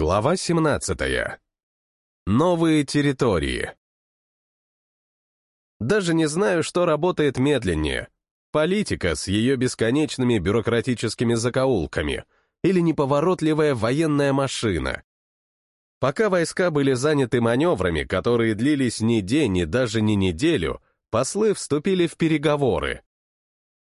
Глава 17. Новые территории. Даже не знаю, что работает медленнее. Политика с ее бесконечными бюрократическими закоулками или неповоротливая военная машина. Пока войска были заняты маневрами, которые длились ни день, ни даже не неделю, послы вступили в переговоры.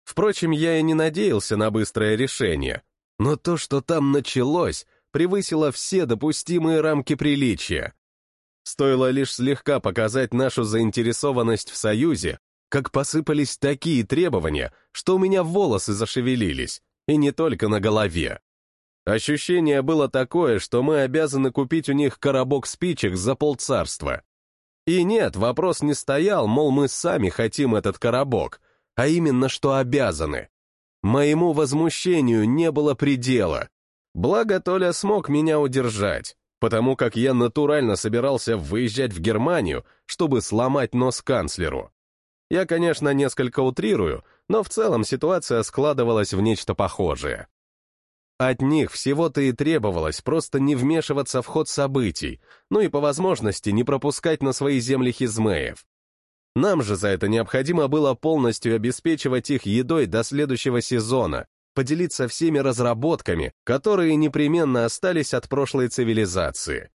Впрочем, я и не надеялся на быстрое решение, но то, что там началось, превысило все допустимые рамки приличия. Стоило лишь слегка показать нашу заинтересованность в Союзе, как посыпались такие требования, что у меня волосы зашевелились, и не только на голове. Ощущение было такое, что мы обязаны купить у них коробок спичек за полцарства. И нет, вопрос не стоял, мол, мы сами хотим этот коробок, а именно, что обязаны. Моему возмущению не было предела. Благо, Толя смог меня удержать, потому как я натурально собирался выезжать в Германию, чтобы сломать нос канцлеру. Я, конечно, несколько утрирую, но в целом ситуация складывалась в нечто похожее. От них всего-то и требовалось просто не вмешиваться в ход событий, ну и по возможности не пропускать на свои земли хизмеев. Нам же за это необходимо было полностью обеспечивать их едой до следующего сезона, поделиться всеми разработками, которые непременно остались от прошлой цивилизации.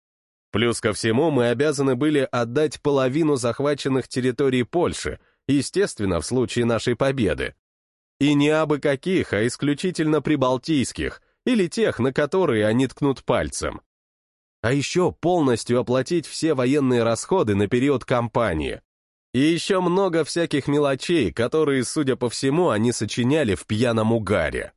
Плюс ко всему мы обязаны были отдать половину захваченных территорий Польши, естественно, в случае нашей победы. И не абы каких, а исключительно прибалтийских, или тех, на которые они ткнут пальцем. А еще полностью оплатить все военные расходы на период кампании. И еще много всяких мелочей, которые, судя по всему, они сочиняли в пьяном угаре.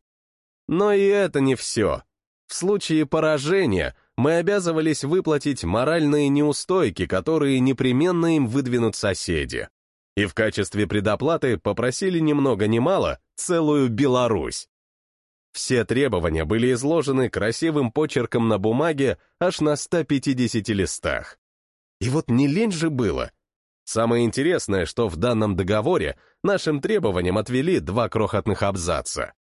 Но и это не все. В случае поражения мы обязывались выплатить моральные неустойки, которые непременно им выдвинут соседи. И в качестве предоплаты попросили ни много ни мало целую Беларусь. Все требования были изложены красивым почерком на бумаге аж на 150 листах. И вот не лень же было Самое интересное, что в данном договоре нашим требованиям отвели два крохотных абзаца.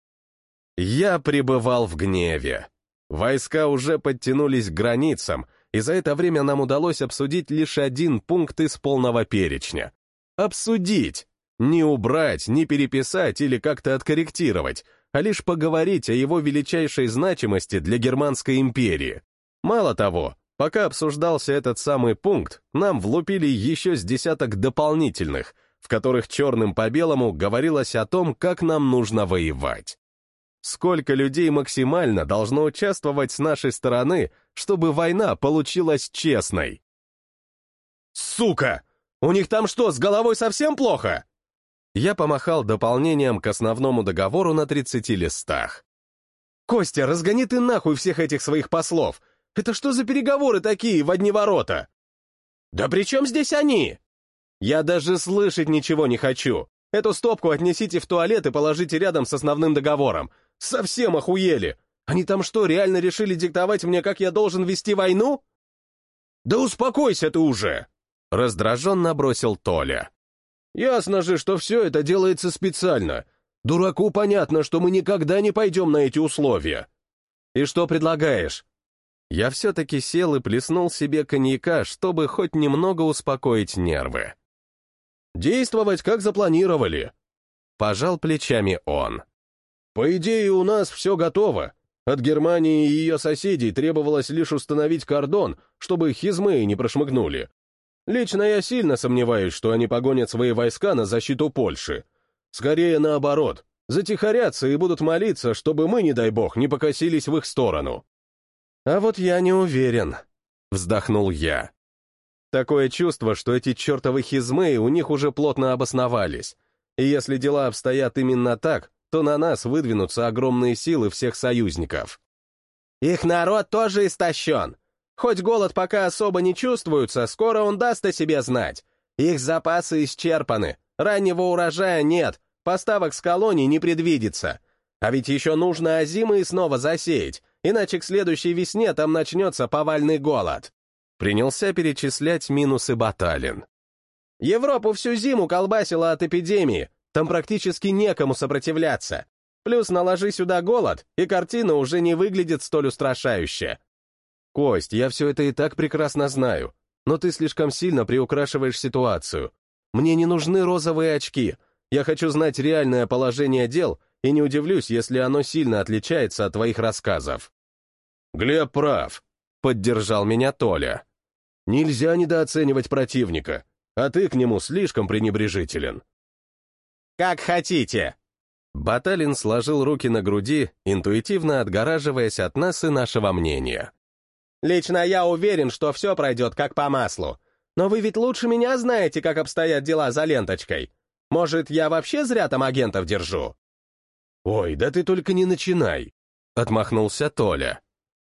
Я пребывал в гневе. Войска уже подтянулись к границам, и за это время нам удалось обсудить лишь один пункт из полного перечня. Обсудить! Не убрать, не переписать или как-то откорректировать, а лишь поговорить о его величайшей значимости для Германской империи. Мало того, Пока обсуждался этот самый пункт, нам влупили еще с десяток дополнительных, в которых черным по белому говорилось о том, как нам нужно воевать. Сколько людей максимально должно участвовать с нашей стороны, чтобы война получилась честной? «Сука! У них там что, с головой совсем плохо?» Я помахал дополнением к основному договору на 30 листах. «Костя, разгони ты нахуй всех этих своих послов! Это что за переговоры такие в одни ворота? Да при чем здесь они? Я даже слышать ничего не хочу. Эту стопку отнесите в туалет и положите рядом с основным договором. Совсем охуели. Они там что, реально решили диктовать мне, как я должен вести войну? Да успокойся ты уже! Раздраженно бросил Толя. Ясно же, что все это делается специально. Дураку понятно, что мы никогда не пойдем на эти условия. И что предлагаешь? Я все-таки сел и плеснул себе коньяка, чтобы хоть немного успокоить нервы. «Действовать, как запланировали», — пожал плечами он. «По идее, у нас все готово. От Германии и ее соседей требовалось лишь установить кордон, чтобы хизмы не прошмыгнули. Лично я сильно сомневаюсь, что они погонят свои войска на защиту Польши. Скорее наоборот, затихарятся и будут молиться, чтобы мы, не дай бог, не покосились в их сторону. «А вот я не уверен», — вздохнул я. Такое чувство, что эти чертовы хизмы у них уже плотно обосновались. И если дела обстоят именно так, то на нас выдвинутся огромные силы всех союзников. Их народ тоже истощен. Хоть голод пока особо не чувствуется, скоро он даст о себе знать. Их запасы исчерпаны, раннего урожая нет, поставок с колоний не предвидится. А ведь еще нужно озимы снова засеять, иначе к следующей весне там начнется повальный голод. Принялся перечислять минусы Баталин. Европу всю зиму колбасило от эпидемии, там практически некому сопротивляться. Плюс наложи сюда голод, и картина уже не выглядит столь устрашающе. Кость, я все это и так прекрасно знаю, но ты слишком сильно приукрашиваешь ситуацию. Мне не нужны розовые очки. Я хочу знать реальное положение дел и не удивлюсь, если оно сильно отличается от твоих рассказов. Глеб прав, поддержал меня Толя. Нельзя недооценивать противника, а ты к нему слишком пренебрежителен. Как хотите. Баталин сложил руки на груди, интуитивно отгораживаясь от нас и нашего мнения. Лично я уверен, что все пройдет как по маслу. Но вы ведь лучше меня знаете, как обстоят дела за ленточкой. Может, я вообще зря там агентов держу?» «Ой, да ты только не начинай!» — отмахнулся Толя.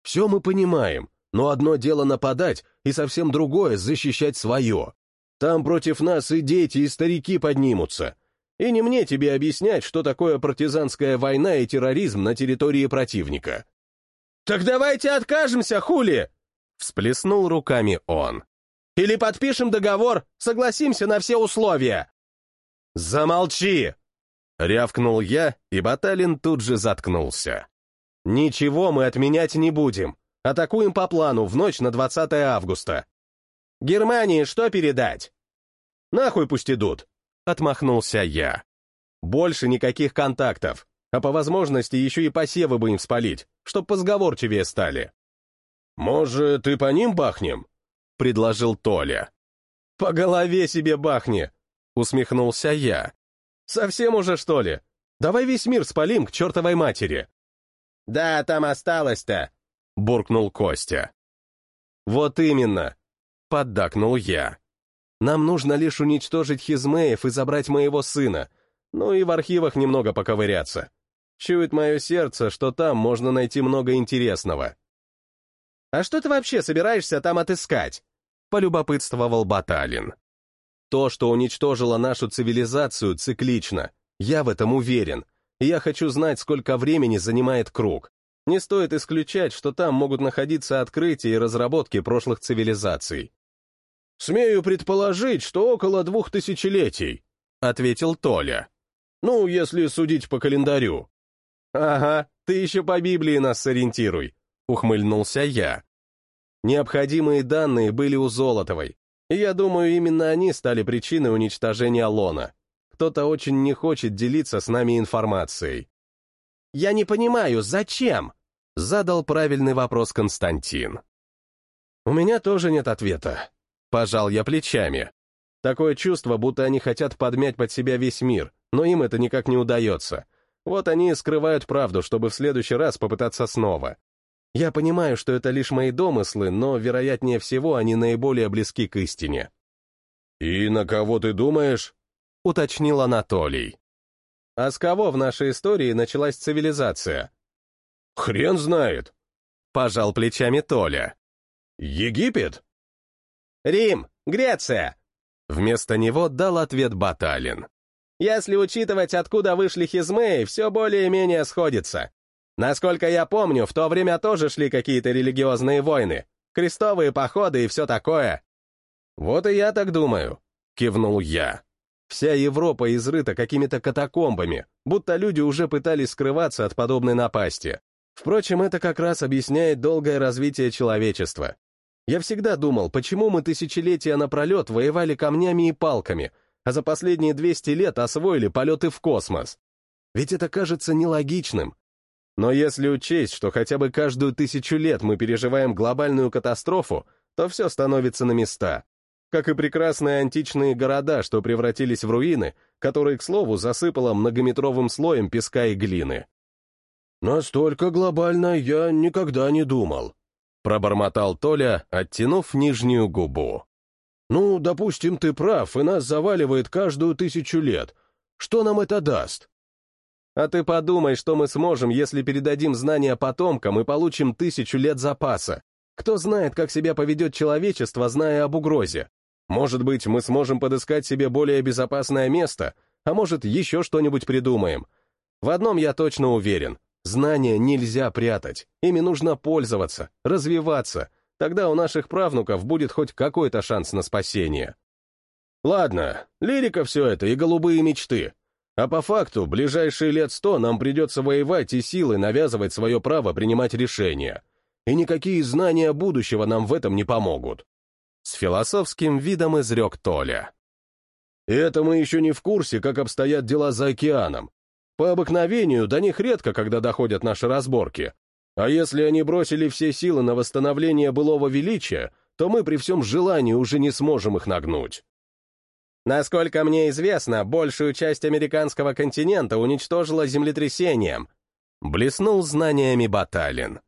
«Все мы понимаем, но одно дело нападать, и совсем другое — защищать свое. Там против нас и дети, и старики поднимутся. И не мне тебе объяснять, что такое партизанская война и терроризм на территории противника. «Так давайте откажемся, хули!» Всплеснул руками он. «Или подпишем договор, согласимся на все условия!» «Замолчи!» Рявкнул я, и Баталин тут же заткнулся. «Ничего мы отменять не будем. Атакуем по плану в ночь на 20 августа. Германии что передать?» «Нахуй пусть идут!» — отмахнулся я. «Больше никаких контактов а по возможности еще и посевы бы им спалить, чтоб позговорчивее стали. «Может, и по ним бахнем?» — предложил Толя. «По голове себе бахни!» — усмехнулся я. «Совсем уже, что ли? Давай весь мир спалим к чертовой матери!» «Да, там осталось-то!» — буркнул Костя. «Вот именно!» — поддакнул я. «Нам нужно лишь уничтожить Хизмеев и забрать моего сына, ну и в архивах немного поковыряться. Чует мое сердце, что там можно найти много интересного. «А что ты вообще собираешься там отыскать?» — полюбопытствовал Баталин. «То, что уничтожило нашу цивилизацию, циклично. Я в этом уверен. Я хочу знать, сколько времени занимает круг. Не стоит исключать, что там могут находиться открытия и разработки прошлых цивилизаций». «Смею предположить, что около двух тысячелетий», — ответил Толя. «Ну, если судить по календарю». «Ага, ты еще по Библии нас сориентируй», — ухмыльнулся я. Необходимые данные были у Золотовой, и я думаю, именно они стали причиной уничтожения Лона. Кто-то очень не хочет делиться с нами информацией. «Я не понимаю, зачем?» — задал правильный вопрос Константин. «У меня тоже нет ответа», — пожал я плечами. Такое чувство, будто они хотят подмять под себя весь мир, но им это никак не удается. Вот они и скрывают правду, чтобы в следующий раз попытаться снова. Я понимаю, что это лишь мои домыслы, но, вероятнее всего, они наиболее близки к истине. «И на кого ты думаешь?» — уточнил Анатолий. «А с кого в нашей истории началась цивилизация?» «Хрен знает», — пожал плечами Толя. «Египет?» «Рим, Греция!» Вместо него дал ответ Баталин. Если учитывать, откуда вышли хизмеи, все более-менее сходится. Насколько я помню, в то время тоже шли какие-то религиозные войны, крестовые походы и все такое. Вот и я так думаю, кивнул я. Вся Европа изрыта какими-то катакомбами, будто люди уже пытались скрываться от подобной напасти. Впрочем, это как раз объясняет долгое развитие человечества. Я всегда думал, почему мы тысячелетия напролет воевали камнями и палками, а за последние 200 лет освоили полеты в космос. Ведь это кажется нелогичным. Но если учесть, что хотя бы каждую тысячу лет мы переживаем глобальную катастрофу, то все становится на места. Как и прекрасные античные города, что превратились в руины, которые, к слову, засыпало многометровым слоем песка и глины. «Настолько глобально я никогда не думал», — пробормотал Толя, оттянув нижнюю губу. Ну, допустим, ты прав, и нас заваливает каждую тысячу лет. Что нам это даст? А ты подумай, что мы сможем, если передадим знания потомкам и получим тысячу лет запаса. Кто знает, как себя поведет человечество, зная об угрозе. Может быть, мы сможем подыскать себе более безопасное место, а может, еще что-нибудь придумаем. В одном я точно уверен. Знания нельзя прятать. Ими нужно пользоваться, развиваться — Тогда у наших правнуков будет хоть какой-то шанс на спасение. Ладно, лирика все это и голубые мечты. А по факту, ближайшие лет сто нам придется воевать и силой навязывать свое право принимать решения. и никакие знания будущего нам в этом не помогут. С философским видом изрек Толя. Это мы еще не в курсе, как обстоят дела за океаном. По обыкновению до них редко, когда доходят наши разборки. А если они бросили все силы на восстановление былого величия, то мы при всем желании уже не сможем их нагнуть. Насколько мне известно, большую часть американского континента уничтожило землетрясением. Блеснул знаниями Баталин.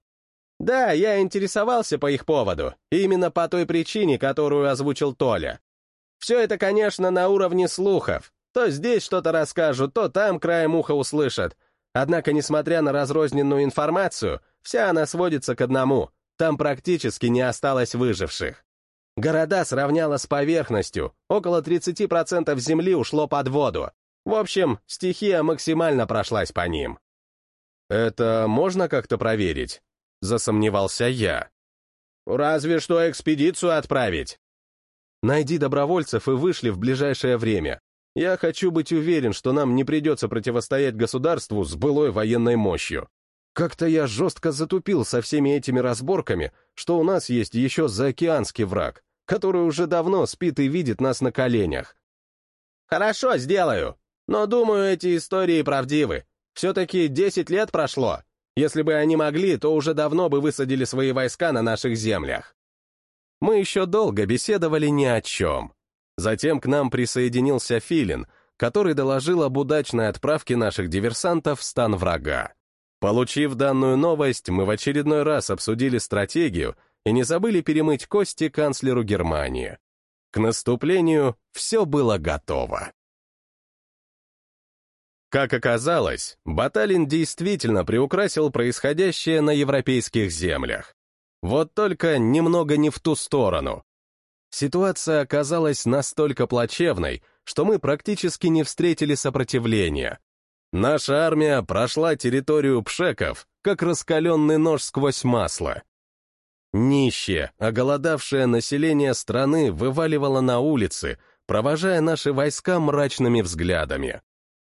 Да, я интересовался по их поводу, именно по той причине, которую озвучил Толя. Все это, конечно, на уровне слухов. То здесь что-то расскажут, то там краем уха услышат. Однако, несмотря на разрозненную информацию, вся она сводится к одному. Там практически не осталось выживших. Города сравняло с поверхностью, около 30% земли ушло под воду. В общем, стихия максимально прошлась по ним. «Это можно как-то проверить?» — засомневался я. «Разве что экспедицию отправить». «Найди добровольцев и вышли в ближайшее время. Я хочу быть уверен, что нам не придется противостоять государству с былой военной мощью. Как-то я жестко затупил со всеми этими разборками, что у нас есть еще заокеанский враг, который уже давно спит и видит нас на коленях. Хорошо, сделаю. Но, думаю, эти истории правдивы. Все-таки 10 лет прошло. Если бы они могли, то уже давно бы высадили свои войска на наших землях. Мы еще долго беседовали ни о чем. Затем к нам присоединился Филин, который доложил об удачной отправке наших диверсантов в стан врага. Получив данную новость, мы в очередной раз обсудили стратегию и не забыли перемыть кости канцлеру Германии. К наступлению все было готово. Как оказалось, Баталин действительно приукрасил происходящее на европейских землях. Вот только немного не в ту сторону. Ситуация оказалась настолько плачевной, что мы практически не встретили сопротивления, Наша армия прошла территорию пшеков, как раскаленный нож сквозь масло. Нищее, оголодавшее население страны вываливало на улицы, провожая наши войска мрачными взглядами.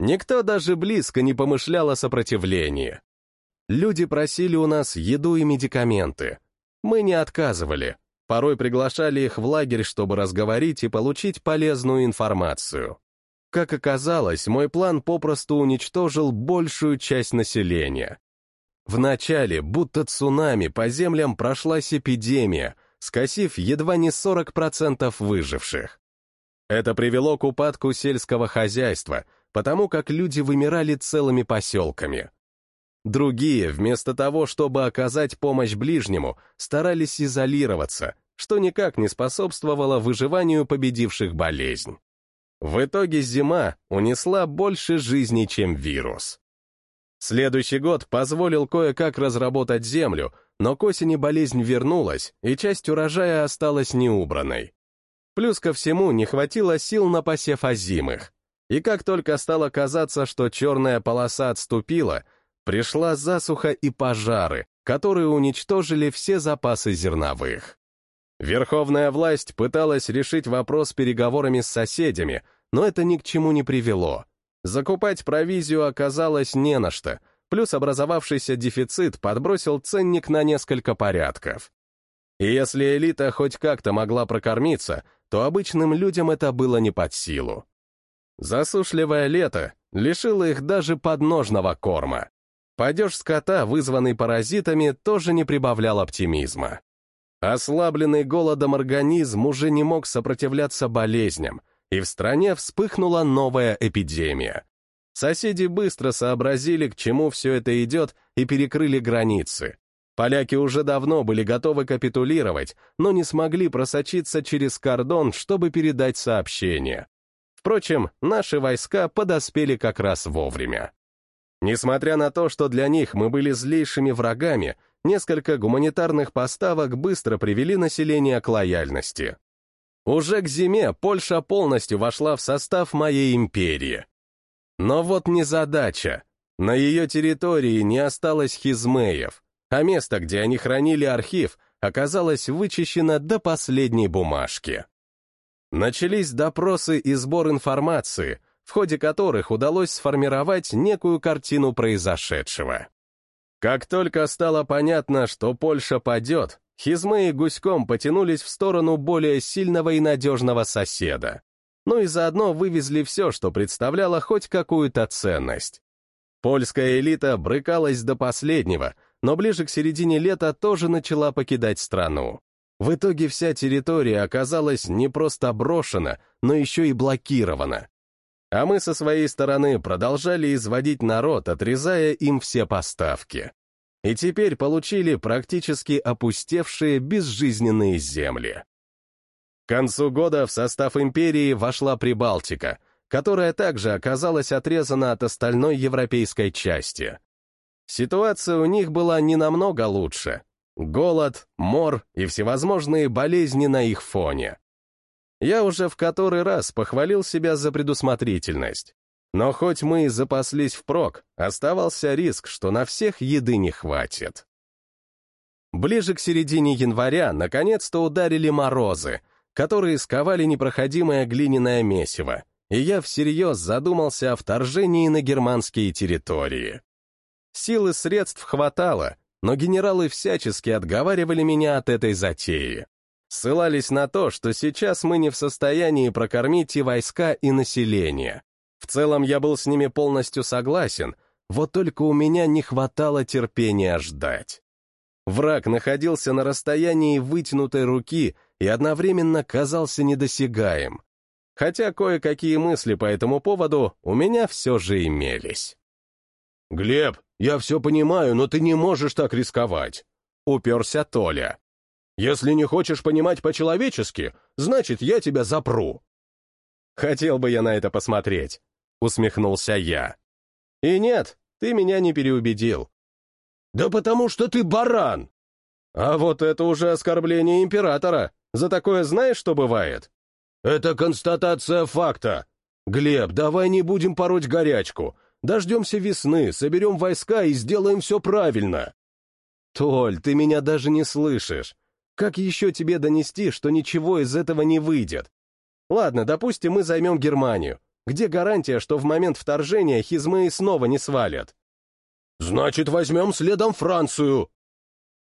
Никто даже близко не помышлял о сопротивлении. Люди просили у нас еду и медикаменты. Мы не отказывали, порой приглашали их в лагерь, чтобы разговорить и получить полезную информацию. Как оказалось, мой план попросту уничтожил большую часть населения. Вначале, будто цунами, по землям прошлась эпидемия, скосив едва не 40% выживших. Это привело к упадку сельского хозяйства, потому как люди вымирали целыми поселками. Другие, вместо того, чтобы оказать помощь ближнему, старались изолироваться, что никак не способствовало выживанию победивших болезнь. В итоге зима унесла больше жизней, чем вирус. Следующий год позволил кое-как разработать землю, но к осени болезнь вернулась, и часть урожая осталась неубранной. Плюс ко всему не хватило сил на посев озимых. И как только стало казаться, что черная полоса отступила, пришла засуха и пожары, которые уничтожили все запасы зерновых. Верховная власть пыталась решить вопрос переговорами с соседями, но это ни к чему не привело. Закупать провизию оказалось не на что, плюс образовавшийся дефицит подбросил ценник на несколько порядков. И если элита хоть как-то могла прокормиться, то обычным людям это было не под силу. Засушливое лето лишило их даже подножного корма. Падеж скота, вызванный паразитами, тоже не прибавлял оптимизма. Ослабленный голодом организм уже не мог сопротивляться болезням, и в стране вспыхнула новая эпидемия. Соседи быстро сообразили, к чему все это идет, и перекрыли границы. Поляки уже давно были готовы капитулировать, но не смогли просочиться через кордон, чтобы передать сообщение. Впрочем, наши войска подоспели как раз вовремя. Несмотря на то, что для них мы были злейшими врагами, несколько гуманитарных поставок быстро привели население к лояльности. Уже к зиме Польша полностью вошла в состав моей империи. Но вот не задача. На ее территории не осталось хизмеев, а место, где они хранили архив, оказалось вычищено до последней бумажки. Начались допросы и сбор информации, в ходе которых удалось сформировать некую картину произошедшего. Как только стало понятно, что Польша падет, Хизмы и гуськом потянулись в сторону более сильного и надежного соседа. Ну и заодно вывезли все, что представляло хоть какую-то ценность. Польская элита брыкалась до последнего, но ближе к середине лета тоже начала покидать страну. В итоге вся территория оказалась не просто брошена, но еще и блокирована. А мы со своей стороны продолжали изводить народ, отрезая им все поставки. И теперь получили практически опустевшие безжизненные земли. К концу года в состав империи вошла Прибалтика, которая также оказалась отрезана от остальной европейской части. Ситуация у них была не намного лучше, Голод, мор и всевозможные болезни на их фоне. Я уже в который раз похвалил себя за предусмотрительность. Но хоть мы и запаслись впрок, оставался риск, что на всех еды не хватит. Ближе к середине января наконец-то ударили морозы, которые сковали непроходимое глиняное месиво, и я всерьез задумался о вторжении на германские территории. Силы средств хватало, но генералы всячески отговаривали меня от этой затеи. Ссылались на то, что сейчас мы не в состоянии прокормить и войска, и население. В целом я был с ними полностью согласен, вот только у меня не хватало терпения ждать. Враг находился на расстоянии вытянутой руки и одновременно казался недосягаем. Хотя кое-какие мысли по этому поводу у меня все же имелись. «Глеб, я все понимаю, но ты не можешь так рисковать», — уперся Толя. «Если не хочешь понимать по-человечески, значит, я тебя запру». «Хотел бы я на это посмотреть», — усмехнулся я. «И нет, ты меня не переубедил». «Да потому что ты баран!» «А вот это уже оскорбление императора. За такое знаешь, что бывает?» «Это констатация факта. Глеб, давай не будем пороть горячку. Дождемся весны, соберем войска и сделаем все правильно. Толь, ты меня даже не слышишь. Как еще тебе донести, что ничего из этого не выйдет? Ладно, допустим, мы займем Германию. Где гарантия, что в момент вторжения хизмы снова не свалят? Значит, возьмем следом Францию.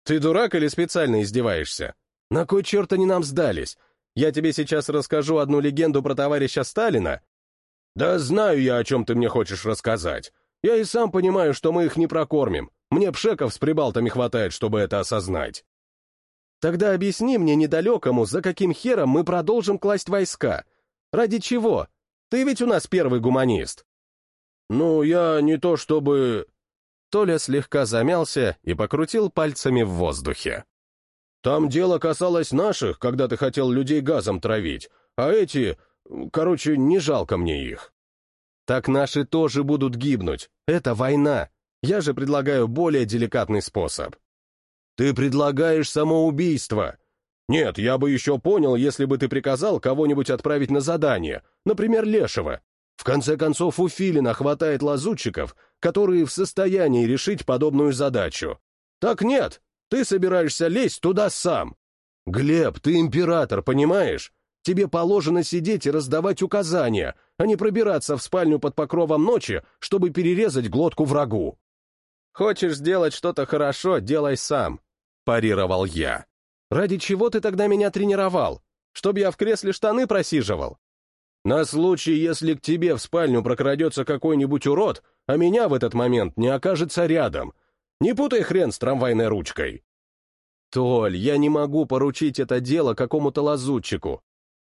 Ты дурак или специально издеваешься? На кой черт они нам сдались? Я тебе сейчас расскажу одну легенду про товарища Сталина, «Да знаю я, о чем ты мне хочешь рассказать. Я и сам понимаю, что мы их не прокормим. Мне пшеков с прибалтами хватает, чтобы это осознать». «Тогда объясни мне недалекому, за каким хером мы продолжим класть войска. Ради чего? Ты ведь у нас первый гуманист». «Ну, я не то чтобы...» Толя слегка замялся и покрутил пальцами в воздухе. «Там дело касалось наших, когда ты хотел людей газом травить, а эти Короче, не жалко мне их. Так наши тоже будут гибнуть. Это война. Я же предлагаю более деликатный способ. Ты предлагаешь самоубийство. Нет, я бы еще понял, если бы ты приказал кого-нибудь отправить на задание, например, Лешего. В конце концов, у Филина хватает лазутчиков, которые в состоянии решить подобную задачу. Так нет, ты собираешься лезть туда сам. Глеб, ты император, понимаешь? Тебе положено сидеть и раздавать указания, а не пробираться в спальню под покровом ночи, чтобы перерезать глотку врагу. «Хочешь сделать что-то хорошо, делай сам», — парировал я. «Ради чего ты тогда меня тренировал? Чтоб я в кресле штаны просиживал?» «На случай, если к тебе в спальню прокрадется какой-нибудь урод, а меня в этот момент не окажется рядом. Не путай хрен с трамвайной ручкой». «Толь, я не могу поручить это дело какому-то лазутчику.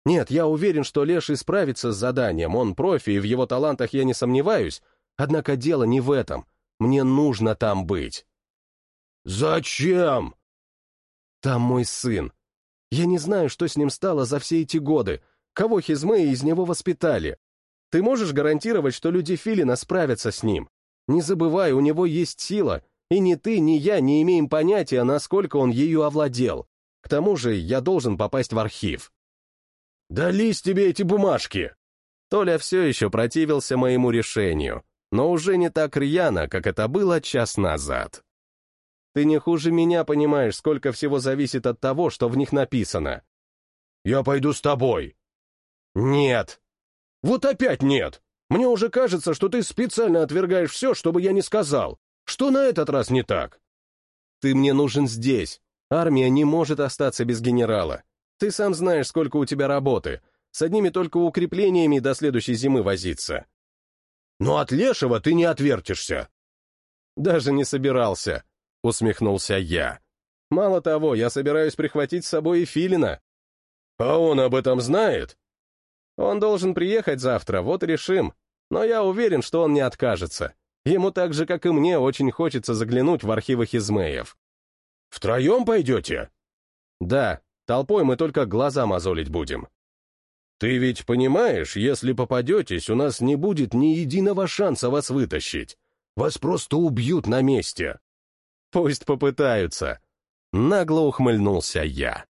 Нет, я уверен, что Леший справится с заданием, он профи, и в его талантах я не сомневаюсь. Однако дело не в этом. Мне нужно там быть. «Зачем?» «Там мой сын. Я не знаю, что с ним стало за все эти годы, кого хизмы из него воспитали. Ты можешь гарантировать, что люди Филина справятся с ним? Не забывай, у него есть сила, и ни ты, ни я не имеем понятия, насколько он ею овладел. К тому же я должен попасть в архив. «Дались тебе эти бумажки!» Толя все еще противился моему решению, но уже не так рьяно, как это было час назад. «Ты не хуже меня понимаешь, сколько всего зависит от того, что в них написано». «Я пойду с тобой». «Нет». «Вот опять нет! Мне уже кажется, что ты специально отвергаешь все, чтобы я не сказал. Что на этот раз не так? Ты мне нужен здесь. Армия не может остаться без генерала. Ты сам знаешь, сколько у тебя работы. С одними только укреплениями до следующей зимы возиться. Но от Лешего ты не отвертишься. Даже не собирался, усмехнулся я. Мало того, я собираюсь прихватить с собой и Филина. А он об этом знает? Он должен приехать завтра, вот решим. Но я уверен, что он не откажется. Ему так же, как и мне, очень хочется заглянуть в архивы Хизмеев. «Втроем пойдете?» «Да, толпой мы только глаза мозолить будем». «Ты ведь понимаешь, если попадетесь, у нас не будет ни единого шанса вас вытащить. Вас просто убьют на месте». «Пусть попытаются», — нагло ухмыльнулся я.